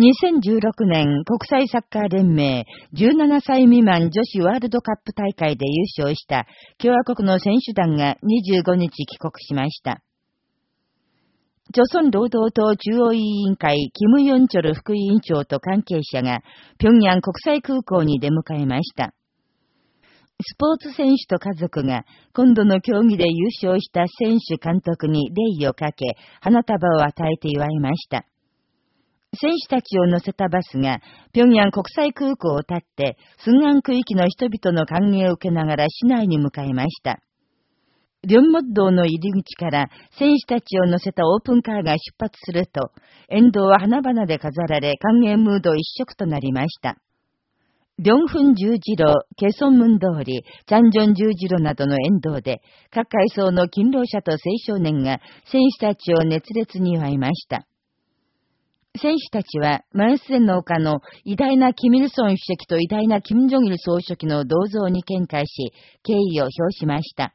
2016年国際サッカー連盟17歳未満女子ワールドカップ大会で優勝した共和国の選手団が25日帰国しました。朝鮮労働党中央委員会、キム・ヨンチョル副委員長と関係者が、平壌国際空港に出迎えました。スポーツ選手と家族が、今度の競技で優勝した選手監督に礼をかけ、花束を与えて祝いました。選手たちを乗せたバスが、平壌国際空港を立って、寸安区域の人々の歓迎を受けながら市内に向かいました。リョンモッ道の入り口から選手たちを乗せたオープンカーが出発すると、沿道は花々で飾られ歓迎ムード一色となりました。リョンフン十字路、ケソンムン通り、チャンジョン十字路などの沿道で、各階層の勤労者と青少年が選手たちを熱烈に祝いました。選手たちは、マンスンの丘の偉大なキミルソン主席と偉大なキム・ジョギル総書記の銅像に見解し、敬意を表しました。